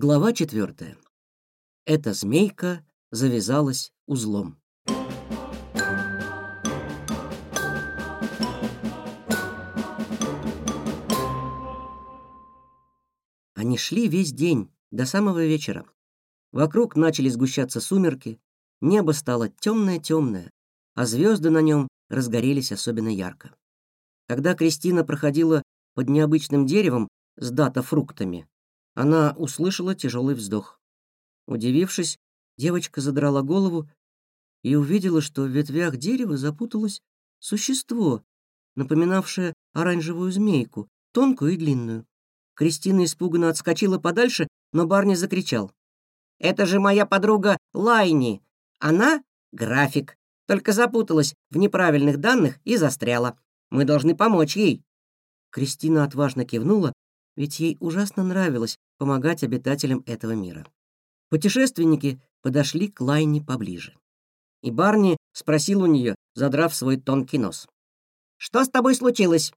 Глава четвертая. Эта змейка завязалась узлом. Они шли весь день, до самого вечера. Вокруг начали сгущаться сумерки, небо стало темное-темное, а звезды на нем разгорелись особенно ярко. Когда Кристина проходила под необычным деревом с дата-фруктами, она услышала тяжелый вздох. Удивившись, девочка задрала голову и увидела, что в ветвях дерева запуталось существо, напоминавшее оранжевую змейку, тонкую и длинную. Кристина испуганно отскочила подальше, но Барни закричал. «Это же моя подруга Лайни! Она — график, только запуталась в неправильных данных и застряла. Мы должны помочь ей». Кристина отважно кивнула, ведь ей ужасно нравилось помогать обитателям этого мира. Путешественники подошли к Лайне поближе. И Барни спросил у нее, задрав свой тонкий нос. «Что с тобой случилось?»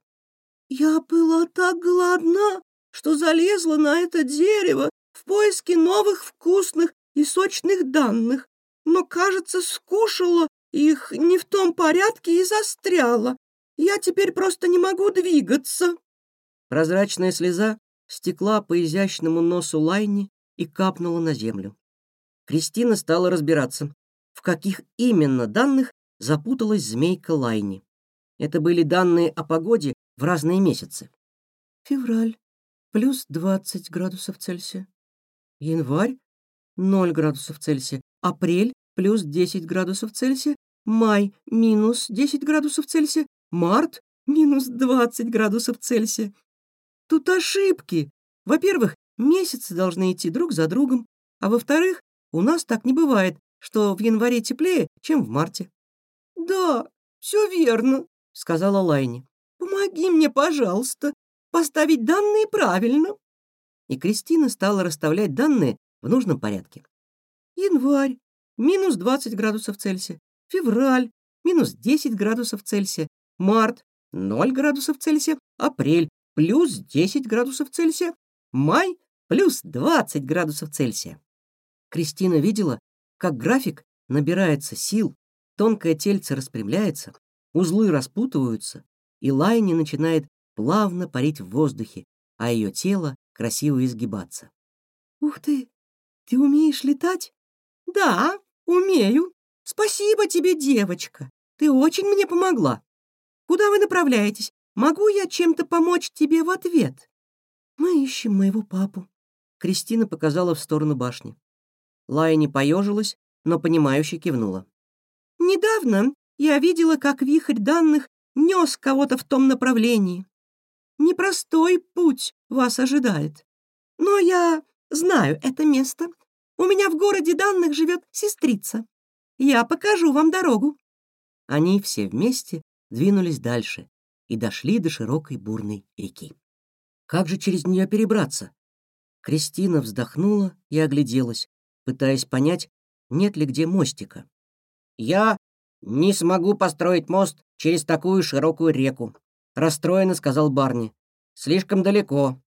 «Я была так голодна, что залезла на это дерево в поиске новых вкусных и сочных данных, но, кажется, скушала их не в том порядке и застряла. Я теперь просто не могу двигаться». Прозрачная слеза стекла по изящному носу Лайни и капнула на землю. Кристина стала разбираться, в каких именно данных запуталась змейка Лайни. Это были данные о погоде в разные месяцы. Февраль плюс 20 градусов Цельсия. Январь 0 градусов Цельсия. Апрель плюс 10 градусов Цельсия. Май минус 10 градусов Цельсия. Март минус 20 градусов Цельсия. Тут ошибки. Во-первых, месяцы должны идти друг за другом, а во-вторых, у нас так не бывает, что в январе теплее, чем в марте. Да, все верно, сказала Лайни. Помоги мне, пожалуйста, поставить данные правильно. И Кристина стала расставлять данные в нужном порядке. Январь минус 20 градусов Цельсия, февраль минус 10 градусов Цельсия, март 0 градусов Цельсия, апрель плюс 10 градусов Цельсия, май плюс 20 градусов Цельсия. Кристина видела, как график набирается сил, тонкое тельце распрямляется, узлы распутываются, и Лайни начинает плавно парить в воздухе, а ее тело красиво изгибаться. «Ух ты! Ты умеешь летать?» «Да, умею. Спасибо тебе, девочка. Ты очень мне помогла. Куда вы направляетесь? Могу я чем-то помочь тебе в ответ?» «Мы ищем моего папу», — Кристина показала в сторону башни. Лайни поежилась, но понимающе кивнула. «Недавно я видела, как вихрь данных нес кого-то в том направлении. Непростой путь вас ожидает. Но я знаю это место. У меня в городе данных живет сестрица. Я покажу вам дорогу». Они все вместе двинулись дальше, и дошли до широкой бурной реки. Как же через нее перебраться? Кристина вздохнула и огляделась, пытаясь понять, нет ли где мостика. «Я не смогу построить мост через такую широкую реку», — расстроенно сказал Барни. «Слишком далеко».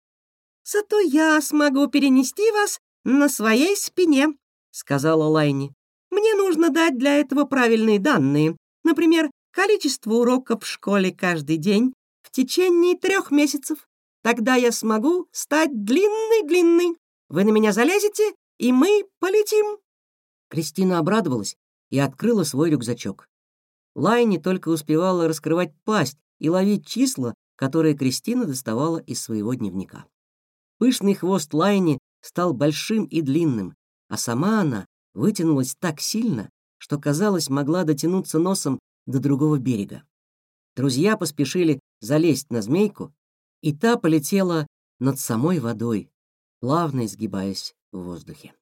«Зато я смогу перенести вас на своей спине», — сказала Лайни. «Мне нужно дать для этого правильные данные. Например, количество уроков в школе каждый день в течение трех месяцев. Тогда я смогу стать длинной-длинной. Вы на меня залезете, и мы полетим». Кристина обрадовалась и открыла свой рюкзачок. Лайни только успевала раскрывать пасть и ловить числа, которые Кристина доставала из своего дневника. Пышный хвост Лайни стал большим и длинным, а сама она вытянулась так сильно, что, казалось, могла дотянуться носом до другого берега. Друзья поспешили залезть на змейку, и та полетела над самой водой, плавно изгибаясь в воздухе.